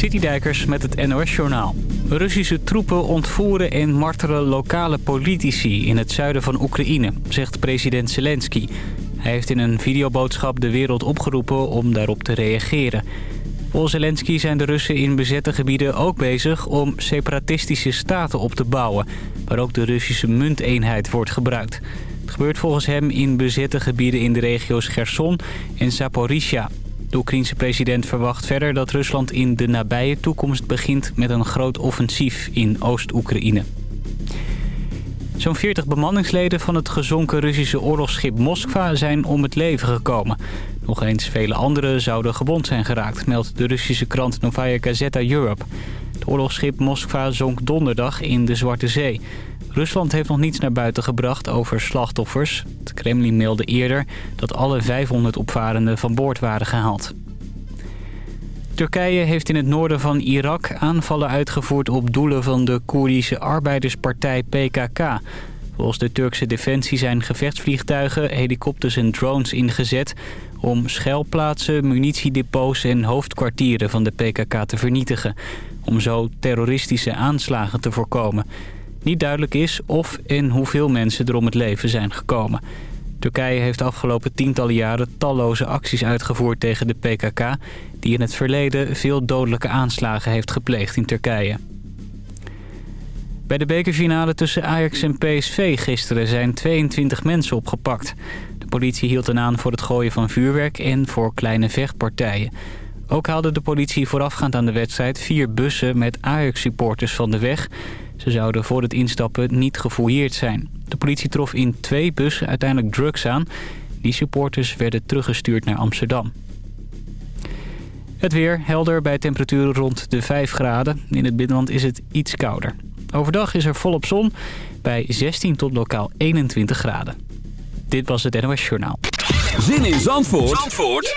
Citydijkers met het NOS-journaal. Russische troepen ontvoeren en martelen lokale politici in het zuiden van Oekraïne, zegt president Zelensky. Hij heeft in een videoboodschap de wereld opgeroepen om daarop te reageren. Volgens Zelensky zijn de Russen in bezette gebieden ook bezig om separatistische staten op te bouwen... waar ook de Russische munteenheid wordt gebruikt. Het gebeurt volgens hem in bezette gebieden in de regio's Gerson en Zaporizhia. De Oekraïense president verwacht verder dat Rusland in de nabije toekomst begint met een groot offensief in Oost-Oekraïne. Zo'n 40 bemanningsleden van het gezonken Russische oorlogsschip Moskva zijn om het leven gekomen. Nog eens vele anderen zouden gewond zijn geraakt, meldt de Russische krant Novaya Gazeta Europe. Het oorlogsschip Moskva zonk donderdag in de Zwarte Zee. Rusland heeft nog niets naar buiten gebracht over slachtoffers. Het Kremlin mailde eerder dat alle 500 opvarenden van boord waren gehaald. Turkije heeft in het noorden van Irak aanvallen uitgevoerd op doelen van de Koerdische arbeiderspartij PKK. Volgens de Turkse defensie zijn gevechtsvliegtuigen, helikopters en drones ingezet... om schuilplaatsen, munitiedepots en hoofdkwartieren van de PKK te vernietigen. Om zo terroristische aanslagen te voorkomen. Niet duidelijk is of en hoeveel mensen er om het leven zijn gekomen. Turkije heeft de afgelopen tientallen jaren talloze acties uitgevoerd tegen de PKK... die in het verleden veel dodelijke aanslagen heeft gepleegd in Turkije. Bij de bekerfinale tussen Ajax en PSV gisteren zijn 22 mensen opgepakt. De politie hield hen aan voor het gooien van vuurwerk en voor kleine vechtpartijen. Ook haalde de politie voorafgaand aan de wedstrijd vier bussen met Ajax-supporters van de weg... Ze zouden voor het instappen niet gefouilleerd zijn. De politie trof in twee bussen uiteindelijk drugs aan. Die supporters werden teruggestuurd naar Amsterdam. Het weer helder bij temperaturen rond de 5 graden. In het binnenland is het iets kouder. Overdag is er volop zon bij 16 tot lokaal 21 graden. Dit was het NOS Journaal. Zin in Zandvoort, Zandvoort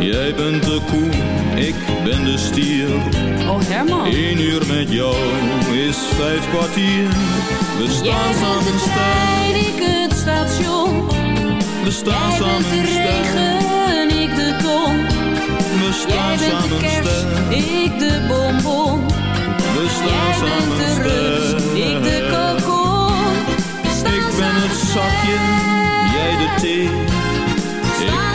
Jij bent de koe, ik ben de stier. Oh Herman. Eén uur met jou is vijf kwartier. We staan Jij samen bent de trein, ik het station. We staan Jij bent samen de regen, ik de ton. We Jij staan bent de samen kerst, ik de bonbon. We staan Jij bent samen de rust, ik de kokon. Ik ben het samen zakje, jij de thee.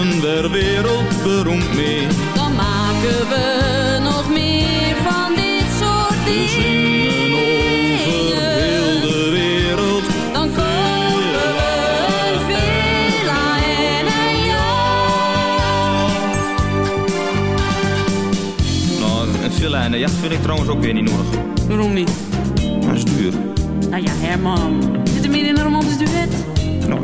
Weet worden we wereldberoemd mee. dan maken we nog meer van dit soort We zingen over dingen. de wereld. Dan een villa en. Nou, een villa en een jacht vind ik trouwens ook weer niet nodig. Waarom niet? Dat is duur. Nou ja, Herman.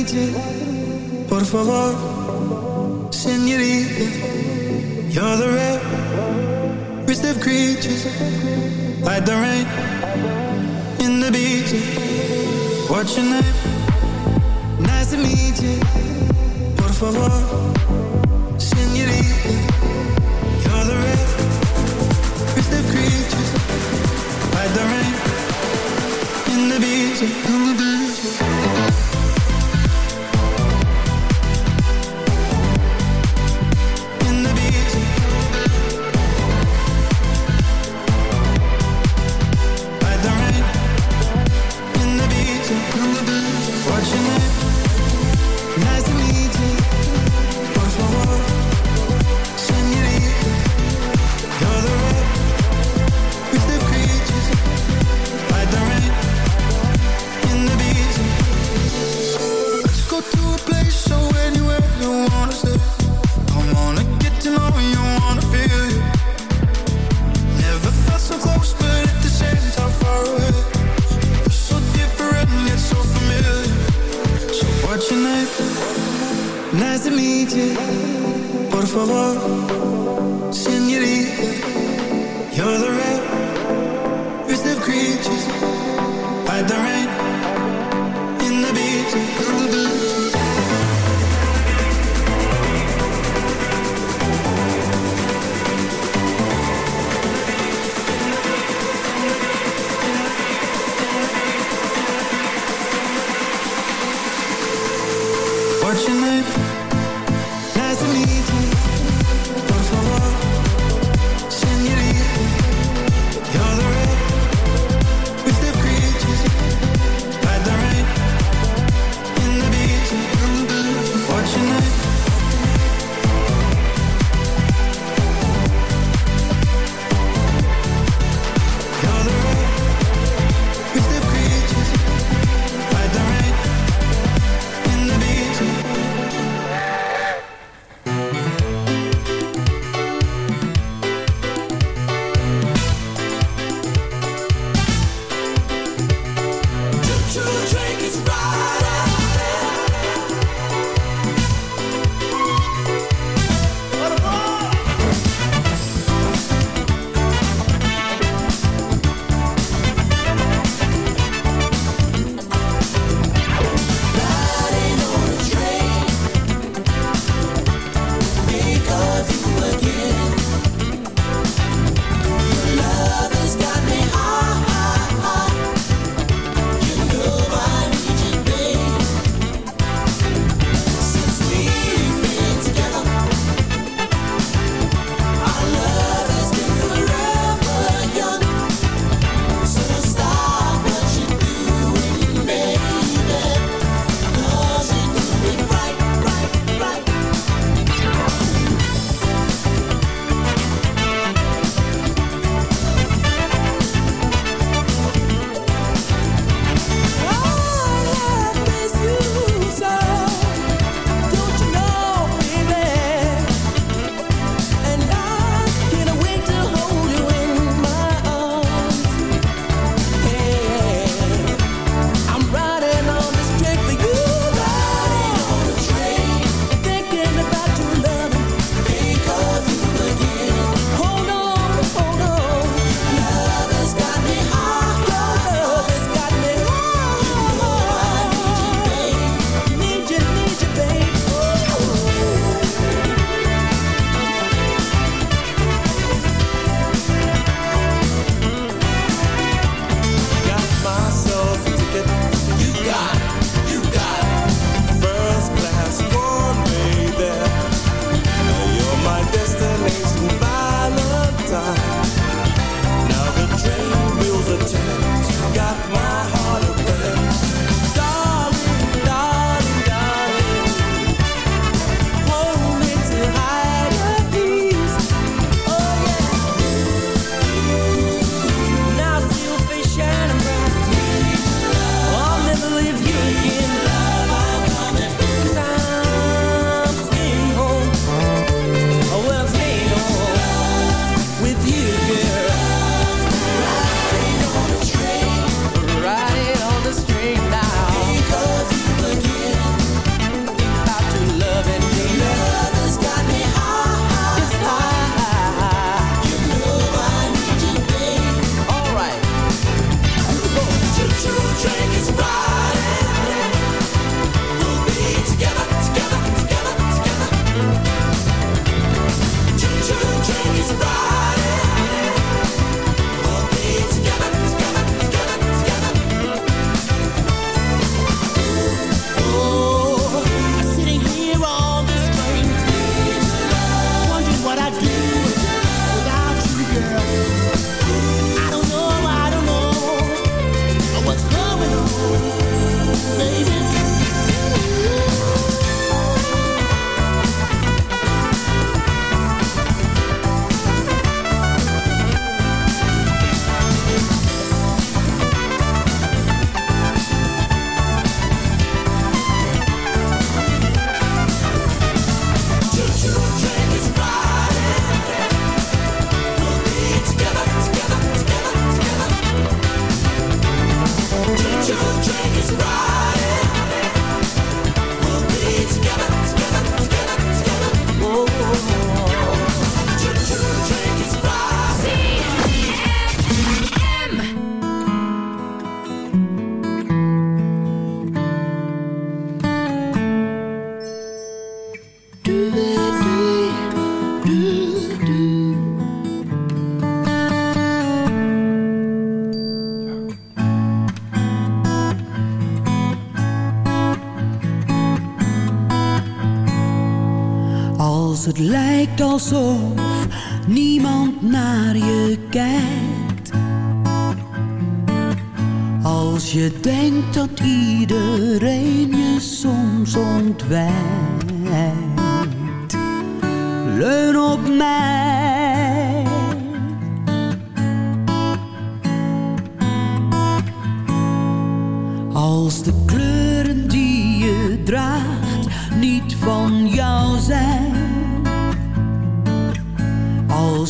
You. Por favor, senorita. You're the rarest of creatures. Like the rain in the beach. What's your name? Nice to meet you. Por favor, senorita. You're the rarest of creatures. Like the rain in the beach. Of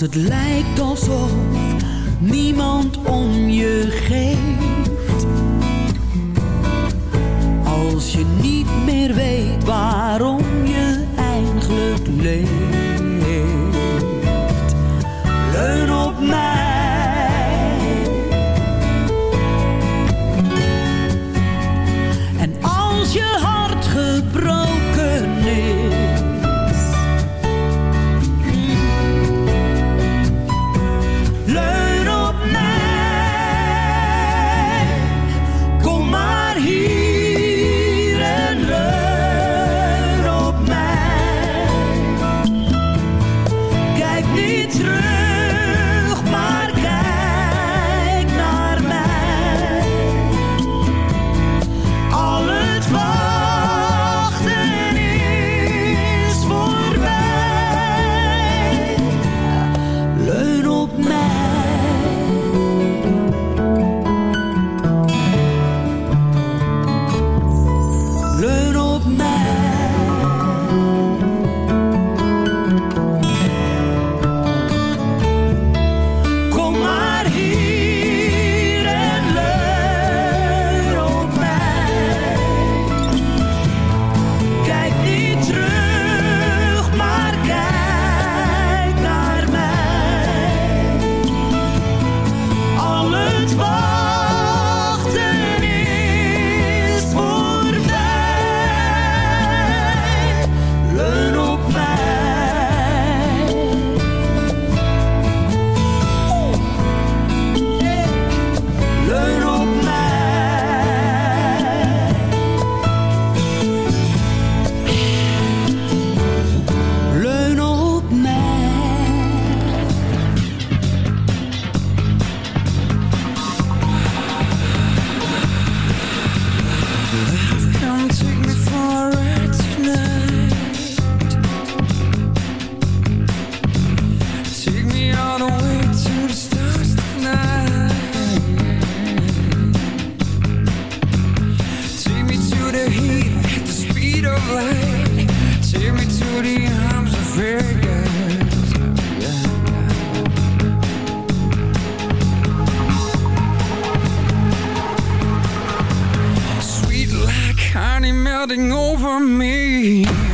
het lijkt alsof clouding over me.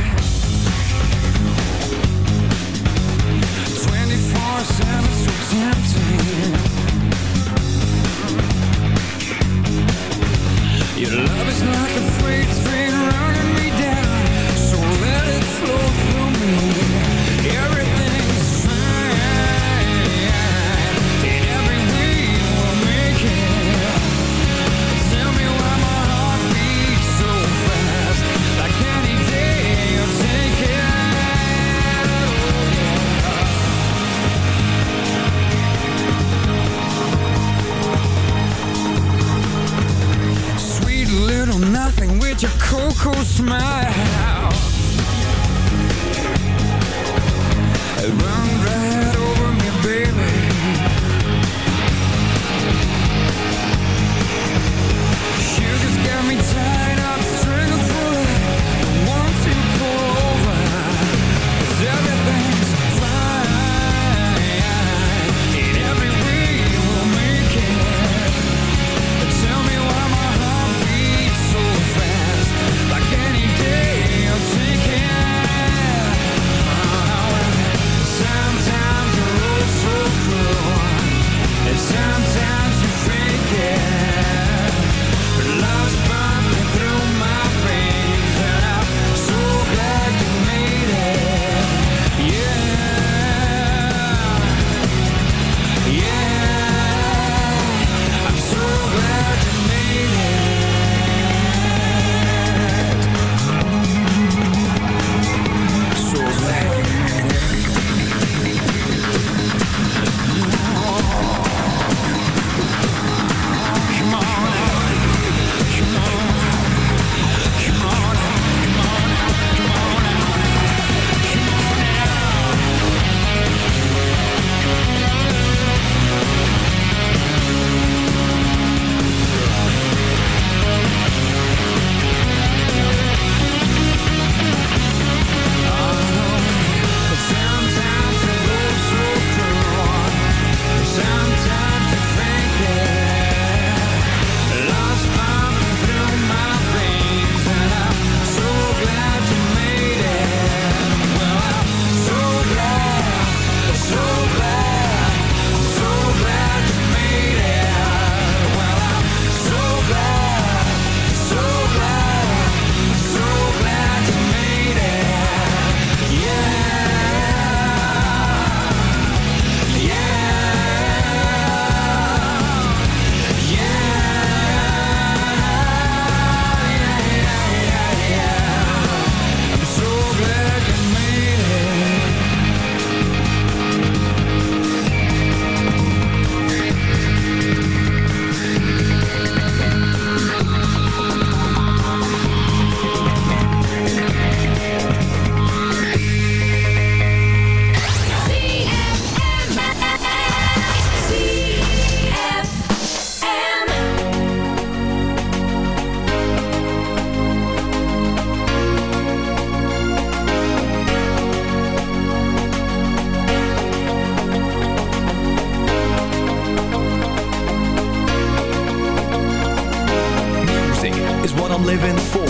living for.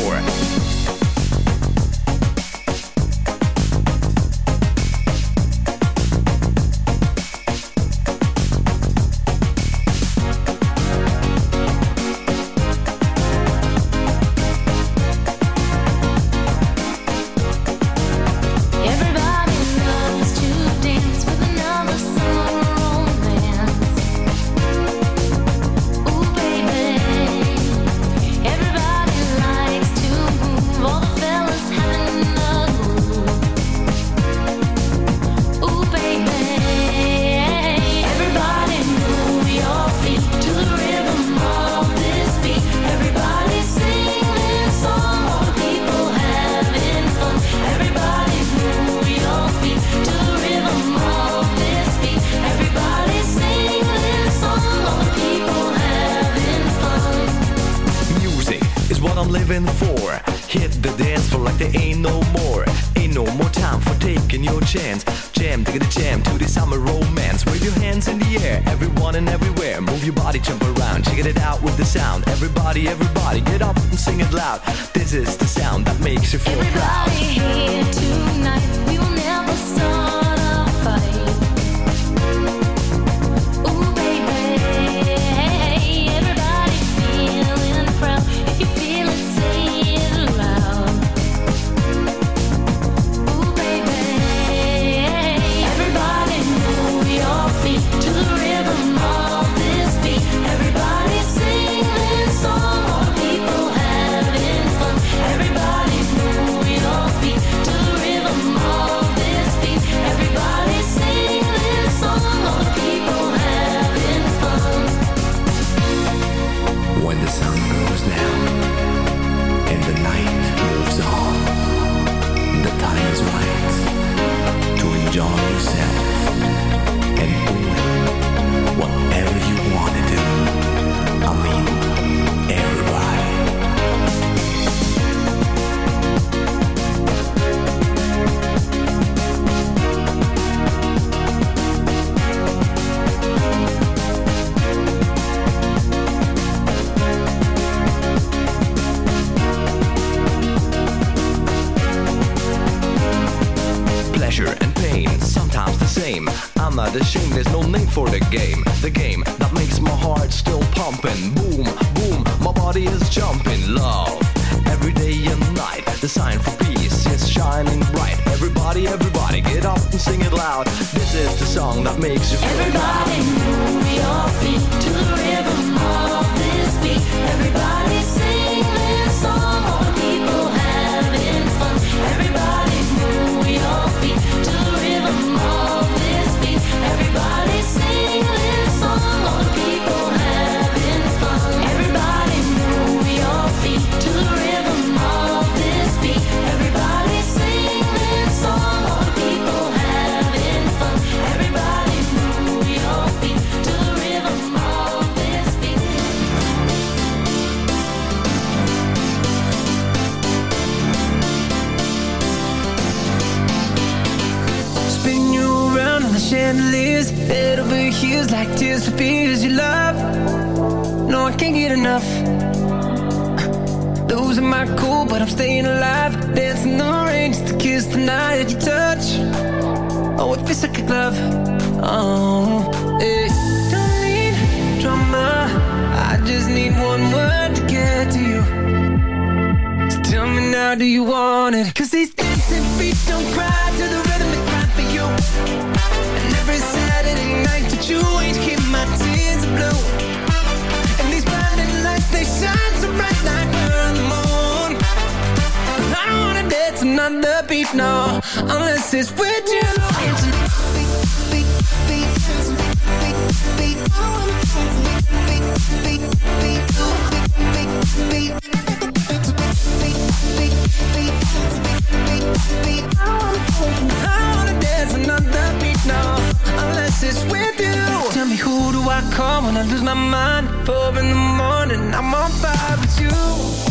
Can't get enough? Losing my cool, but I'm staying alive. Dancing the rain just to kiss the night that you touch. Oh, it feels like a glove. Oh, hey. Don't need drama. I just need one word to get to you. So tell me now, do you want it? Cause these dancing feet don't cry to the rhythm they cry for you. And every Saturday night that you ain't keep my tears dance another beat, no. Unless it's with you. I wanna dance another beat, no. Unless it's with you. Tell me who do I call when I lose my mind? Four in the morning, I'm on fire with you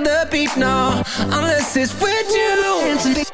another beat, no Unless it's with you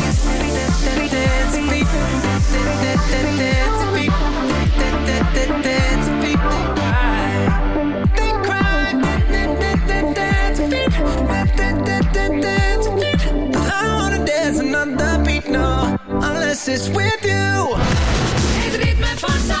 is with you. Het ritme van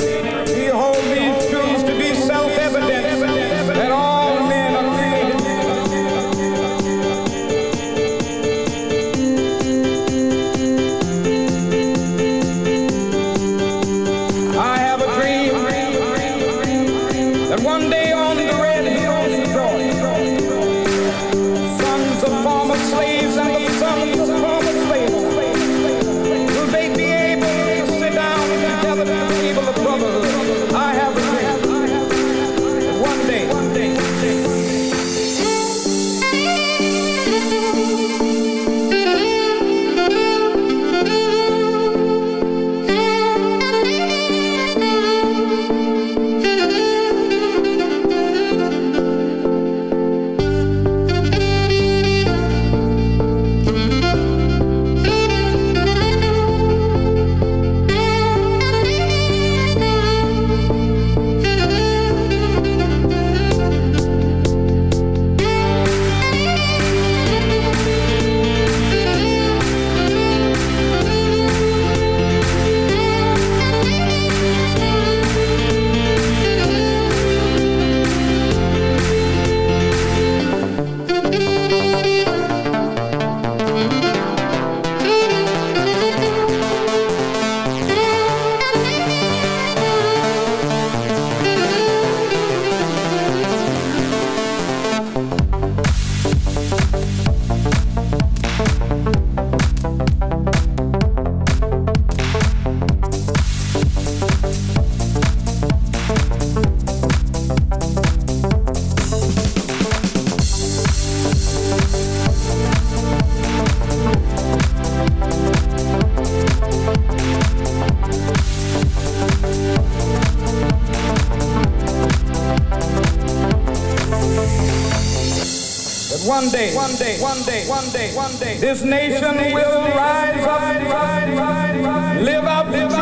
one day, one day, one day, this nation, this nation will rise, up, live up, live up.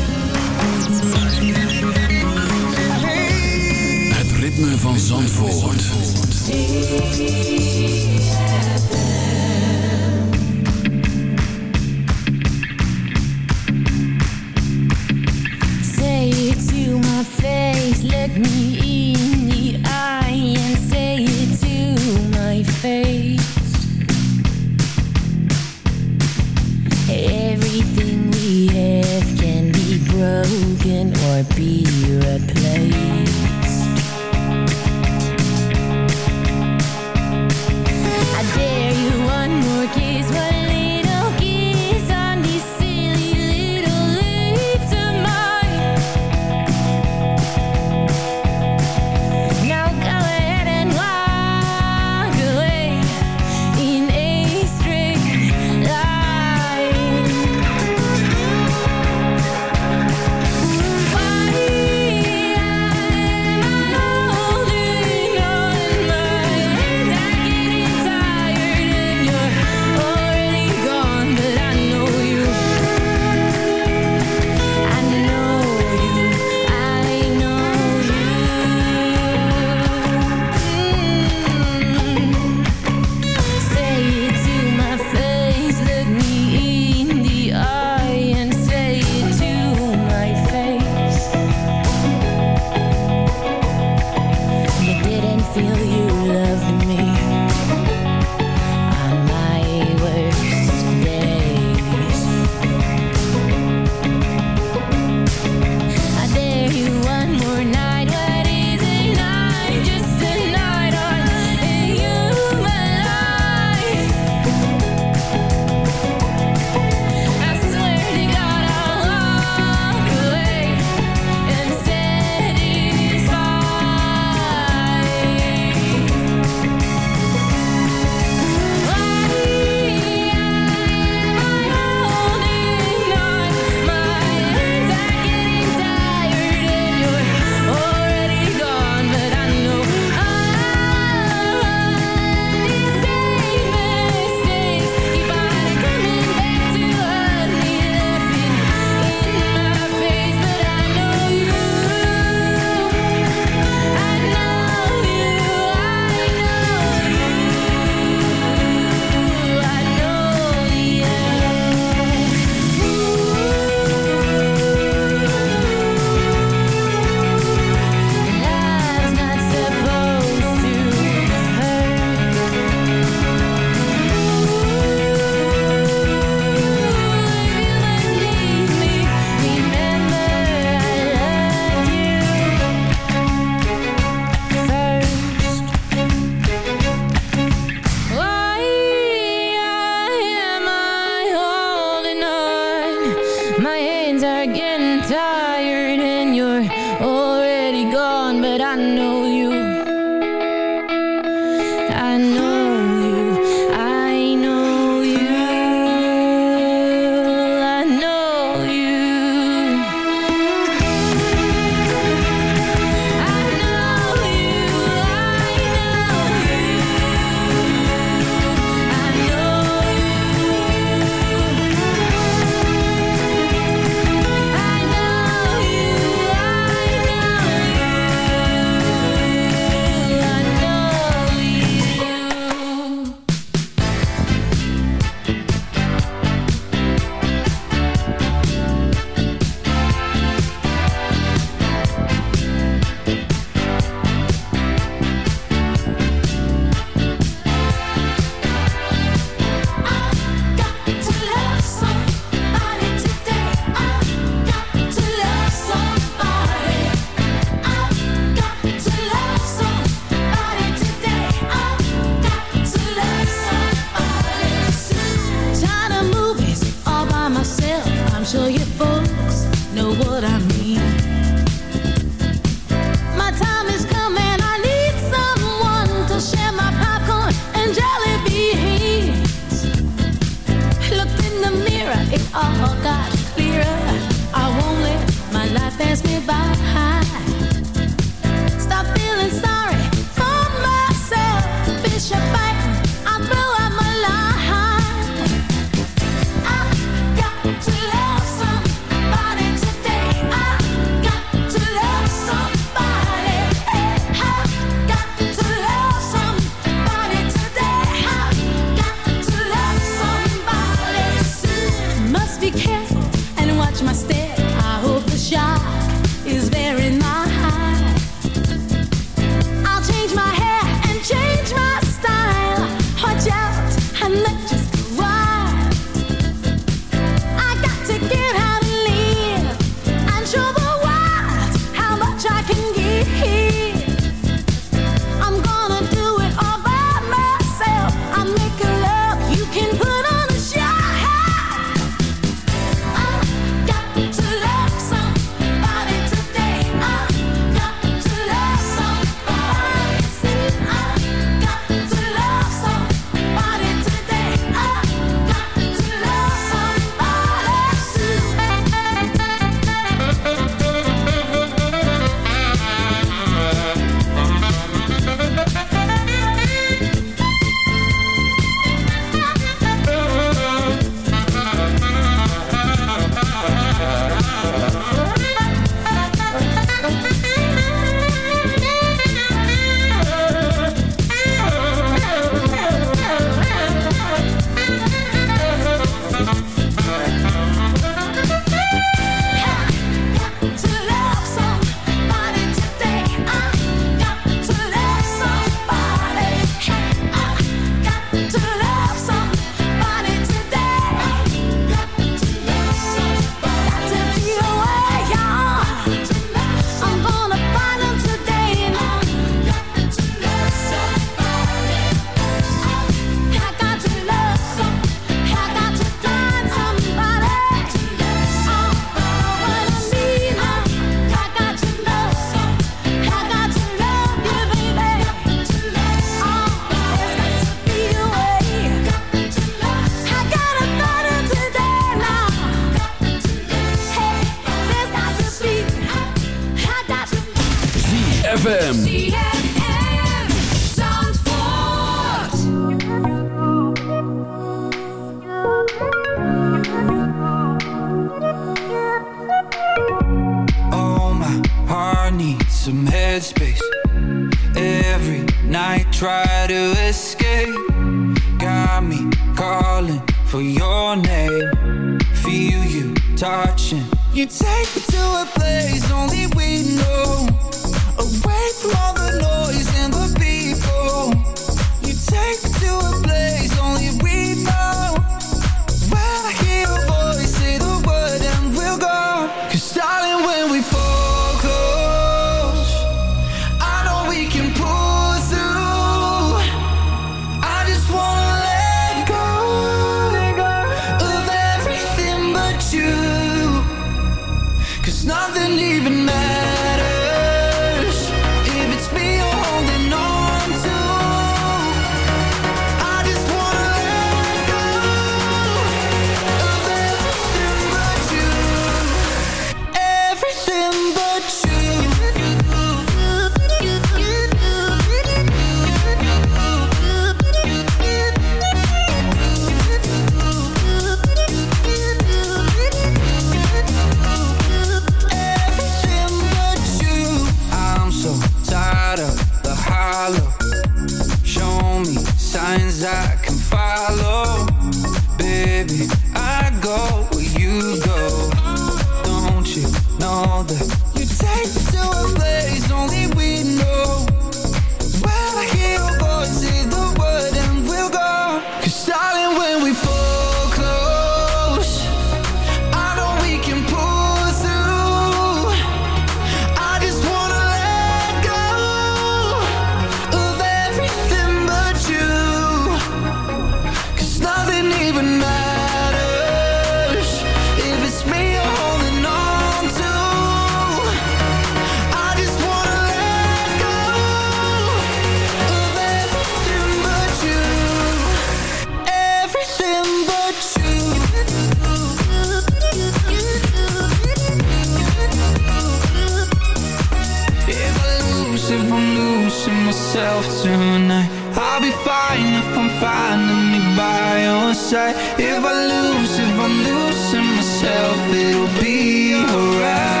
myself tonight. I'll be fine if I'm finding me by your side. If I lose, if I'm losing myself It'll be alright.